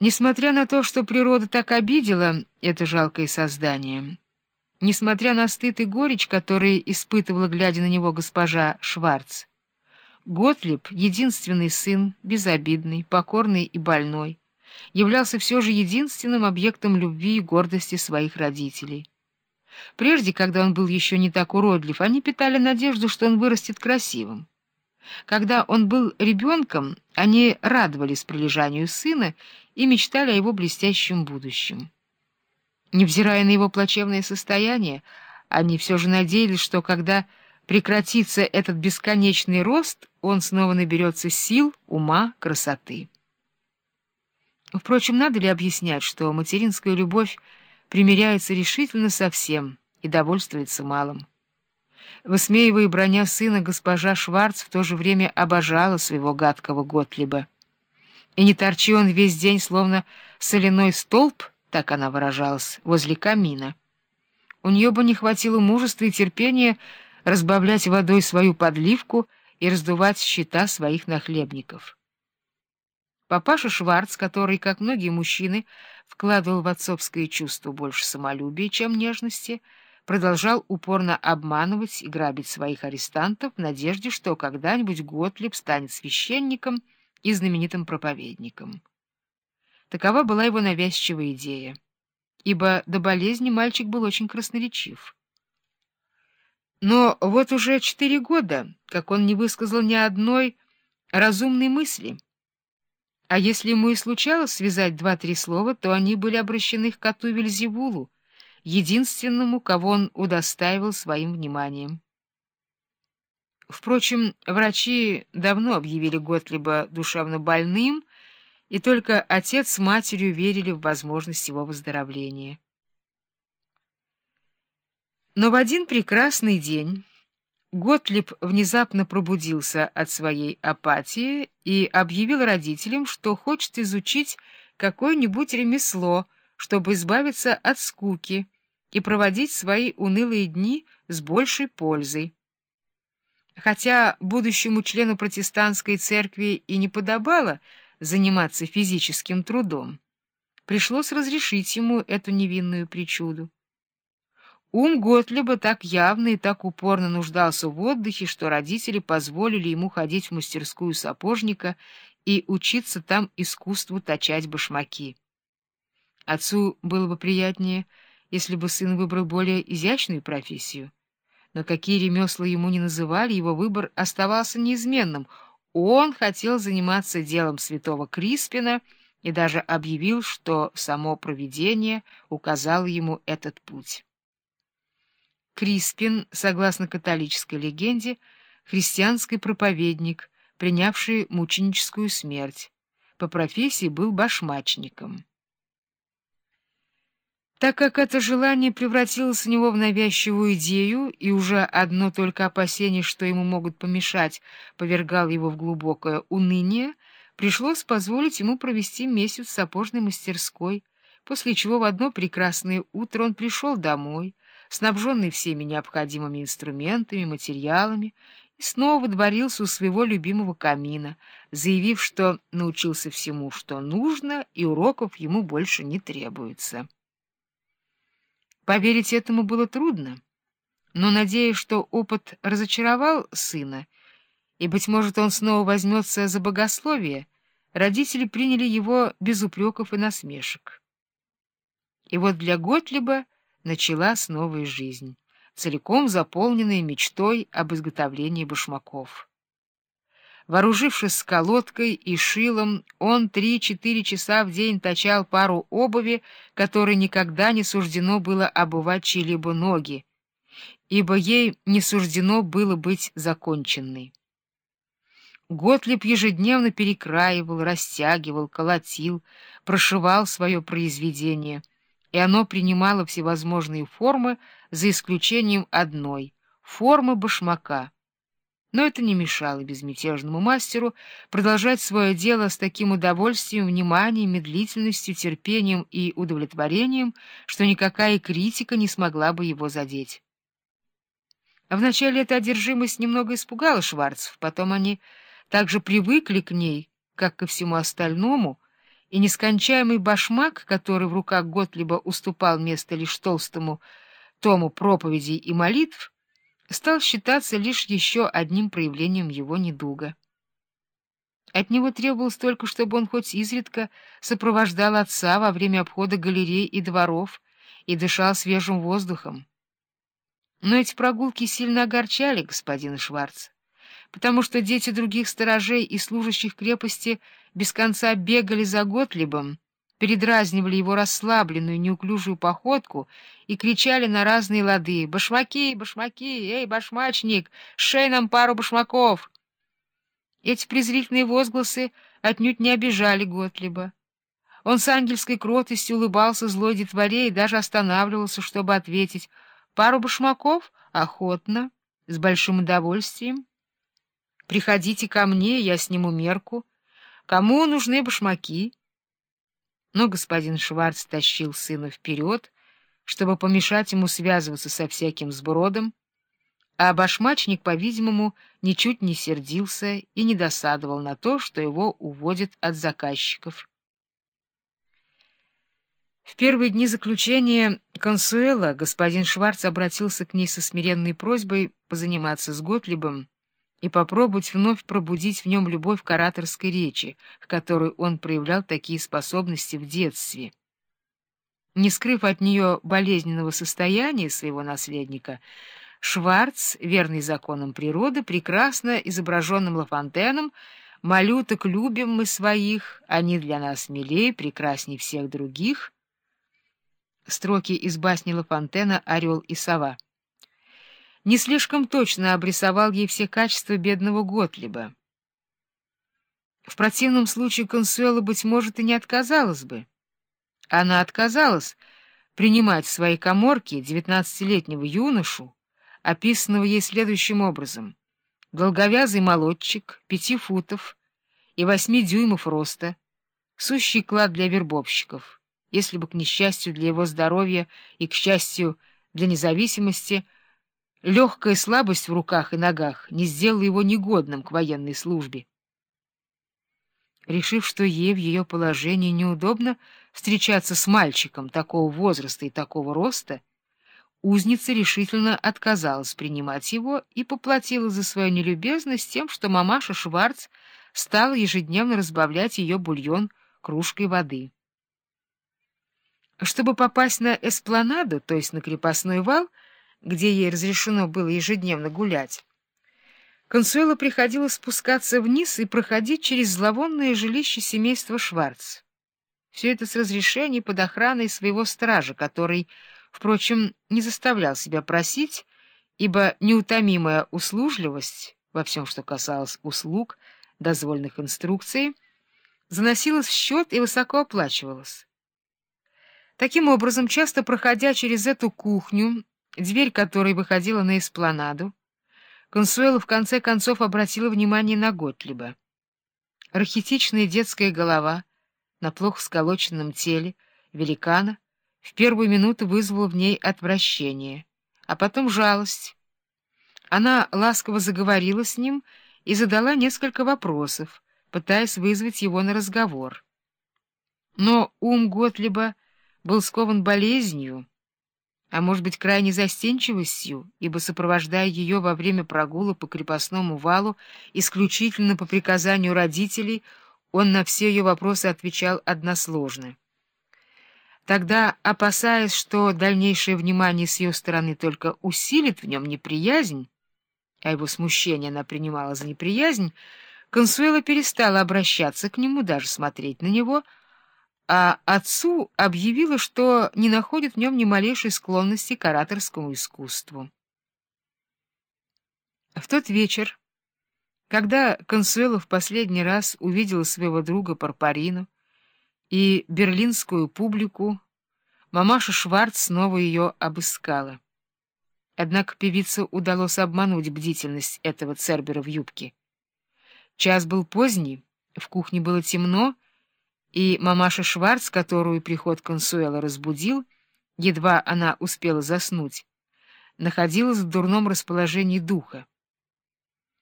Несмотря на то, что природа так обидела это жалкое создание, несмотря на стыд и горечь, которые испытывала, глядя на него госпожа Шварц, Готлиб, единственный сын, безобидный, покорный и больной, являлся все же единственным объектом любви и гордости своих родителей. Прежде, когда он был еще не так уродлив, они питали надежду, что он вырастет красивым. Когда он был ребенком, они радовались прилежанию сына и мечтали о его блестящем будущем. Невзирая на его плачевное состояние, они все же надеялись, что когда прекратится этот бесконечный рост, он снова наберется сил, ума, красоты. Впрочем, надо ли объяснять, что материнская любовь примиряется решительно со всем и довольствуется малым? Высмеивая броня сына, госпожа Шварц в то же время обожала своего гадкого Готлиба. И не торчи он весь день, словно соляной столб, так она выражалась, возле камина. У нее бы не хватило мужества и терпения разбавлять водой свою подливку и раздувать счета своих нахлебников. Папаша Шварц, который, как многие мужчины, вкладывал в отцовское чувство больше самолюбия, чем нежности, — продолжал упорно обманывать и грабить своих арестантов в надежде, что когда-нибудь Готлиб станет священником и знаменитым проповедником. Такова была его навязчивая идея, ибо до болезни мальчик был очень красноречив. Но вот уже четыре года, как он не высказал ни одной разумной мысли. А если ему и случалось связать два-три слова, то они были обращены к коту Вельзевулу, единственному, кого он удостаивал своим вниманием. Впрочем, врачи давно объявили Готлиба душевно больным, и только отец с матерью верили в возможность его выздоровления. Но в один прекрасный день Готлиб внезапно пробудился от своей апатии и объявил родителям, что хочет изучить какое-нибудь ремесло, чтобы избавиться от скуки и проводить свои унылые дни с большей пользой. Хотя будущему члену протестантской церкви и не подобало заниматься физическим трудом, пришлось разрешить ему эту невинную причуду. Ум Готлиба так явно и так упорно нуждался в отдыхе, что родители позволили ему ходить в мастерскую сапожника и учиться там искусству точать башмаки. Отцу было бы приятнее, если бы сын выбрал более изящную профессию. Но какие ремесла ему не называли, его выбор оставался неизменным. Он хотел заниматься делом святого Криспина и даже объявил, что само провидение указало ему этот путь. Криспин, согласно католической легенде, христианский проповедник, принявший мученическую смерть. По профессии был башмачником. Так как это желание превратилось у него в навязчивую идею, и уже одно только опасение, что ему могут помешать, повергал его в глубокое уныние, пришлось позволить ему провести месяц в сапожной мастерской, после чего в одно прекрасное утро он пришел домой, снабженный всеми необходимыми инструментами, материалами, и снова водворился у своего любимого камина, заявив, что научился всему, что нужно, и уроков ему больше не требуется. Поверить этому было трудно, но, надеясь, что опыт разочаровал сына, и, быть может, он снова возьмется за богословие, родители приняли его без упреков и насмешек. И вот для Готлиба началась новая жизнь, целиком заполненная мечтой об изготовлении башмаков. Вооружившись сколоткой и шилом, он три-четыре часа в день точал пару обуви, которой никогда не суждено было обувать чьи-либо ноги, ибо ей не суждено было быть законченной. Готлиб ежедневно перекраивал, растягивал, колотил, прошивал свое произведение, и оно принимало всевозможные формы, за исключением одной — формы башмака — но это не мешало безмятежному мастеру продолжать свое дело с таким удовольствием, вниманием, медлительностью, терпением и удовлетворением, что никакая критика не смогла бы его задеть. Вначале эта одержимость немного испугала Шварцев, потом они также привыкли к ней, как ко всему остальному, и нескончаемый башмак, который в руках Готлиба уступал место лишь толстому тому проповедей и молитв, стал считаться лишь еще одним проявлением его недуга. От него требовалось только, чтобы он хоть изредка сопровождал отца во время обхода галерей и дворов и дышал свежим воздухом. Но эти прогулки сильно огорчали господина Шварца, потому что дети других сторожей и служащих крепости без конца бегали за Готлибом, передразнивали его расслабленную, неуклюжую походку и кричали на разные лады «Башмаки, башмаки! Эй, башмачник, шей нам пару башмаков!» Эти презрительные возгласы отнюдь не обижали Готлиба. Он с ангельской кротостью улыбался злой детворе и даже останавливался, чтобы ответить — Пару башмаков? Охотно, с большим удовольствием. Приходите ко мне, я сниму мерку. Кому нужны башмаки? Но господин Шварц тащил сына вперед, чтобы помешать ему связываться со всяким сбродом, а башмачник, по-видимому, ничуть не сердился и не досадовал на то, что его уводят от заказчиков. В первые дни заключения Консуэла господин Шварц обратился к ней со смиренной просьбой позаниматься с Готлибом и попробовать вновь пробудить в нем любовь к ораторской речи, к которой он проявлял такие способности в детстве. Не скрыв от нее болезненного состояния своего наследника, Шварц, верный законам природы, прекрасно изображенным Лафонтеном, «Малюток любим мы своих, они для нас милей, прекрасней всех других», строки из басни Лафонтена «Орел и сова». Не слишком точно обрисовал ей все качества бедного Готлиба. В противном случае Консуэла, быть может, и не отказалась бы. Она отказалась принимать в своей коморке девятнадцатилетнего юношу, описанного ей следующим образом. Долговязый молодчик, пяти футов и восьми дюймов роста, сущий клад для вербовщиков — если бы, к несчастью для его здоровья и, к счастью, для независимости, легкая слабость в руках и ногах не сделала его негодным к военной службе. Решив, что ей в ее положении неудобно встречаться с мальчиком такого возраста и такого роста, узница решительно отказалась принимать его и поплатила за свою нелюбезность тем, что мамаша Шварц стала ежедневно разбавлять ее бульон кружкой воды. Чтобы попасть на эспланаду, то есть на крепостной вал, где ей разрешено было ежедневно гулять, Консуэло приходилось спускаться вниз и проходить через зловонное жилище семейства Шварц. Все это с разрешения под охраной своего стража, который, впрочем, не заставлял себя просить, ибо неутомимая услужливость во всем, что касалось услуг, дозвольных инструкций, заносилась в счет и высоко оплачивалась. Таким образом, часто проходя через эту кухню, дверь которой выходила на эспланаду, Консуэла в конце концов обратила внимание на Готлиба. Архетичная детская голова на плохо сколоченном теле великана в первую минуту вызвала в ней отвращение, а потом жалость. Она ласково заговорила с ним и задала несколько вопросов, пытаясь вызвать его на разговор. Но ум Готлиба был скован болезнью, а может быть, крайней застенчивостью, ибо, сопровождая ее во время прогула по крепостному валу исключительно по приказанию родителей, он на все ее вопросы отвечал односложно. Тогда, опасаясь, что дальнейшее внимание с ее стороны только усилит в нем неприязнь, а его смущение она принимала за неприязнь, Консуэла перестала обращаться к нему, даже смотреть на него — а отцу объявила, что не находит в нем ни малейшей склонности к ораторскому искусству. В тот вечер, когда Консуэла в последний раз увидела своего друга Парпарину и берлинскую публику, мамаша Шварц снова ее обыскала. Однако певице удалось обмануть бдительность этого цербера в юбке. Час был поздний, в кухне было темно, и мамаша Шварц, которую приход Консуэла разбудил, едва она успела заснуть, находилась в дурном расположении духа.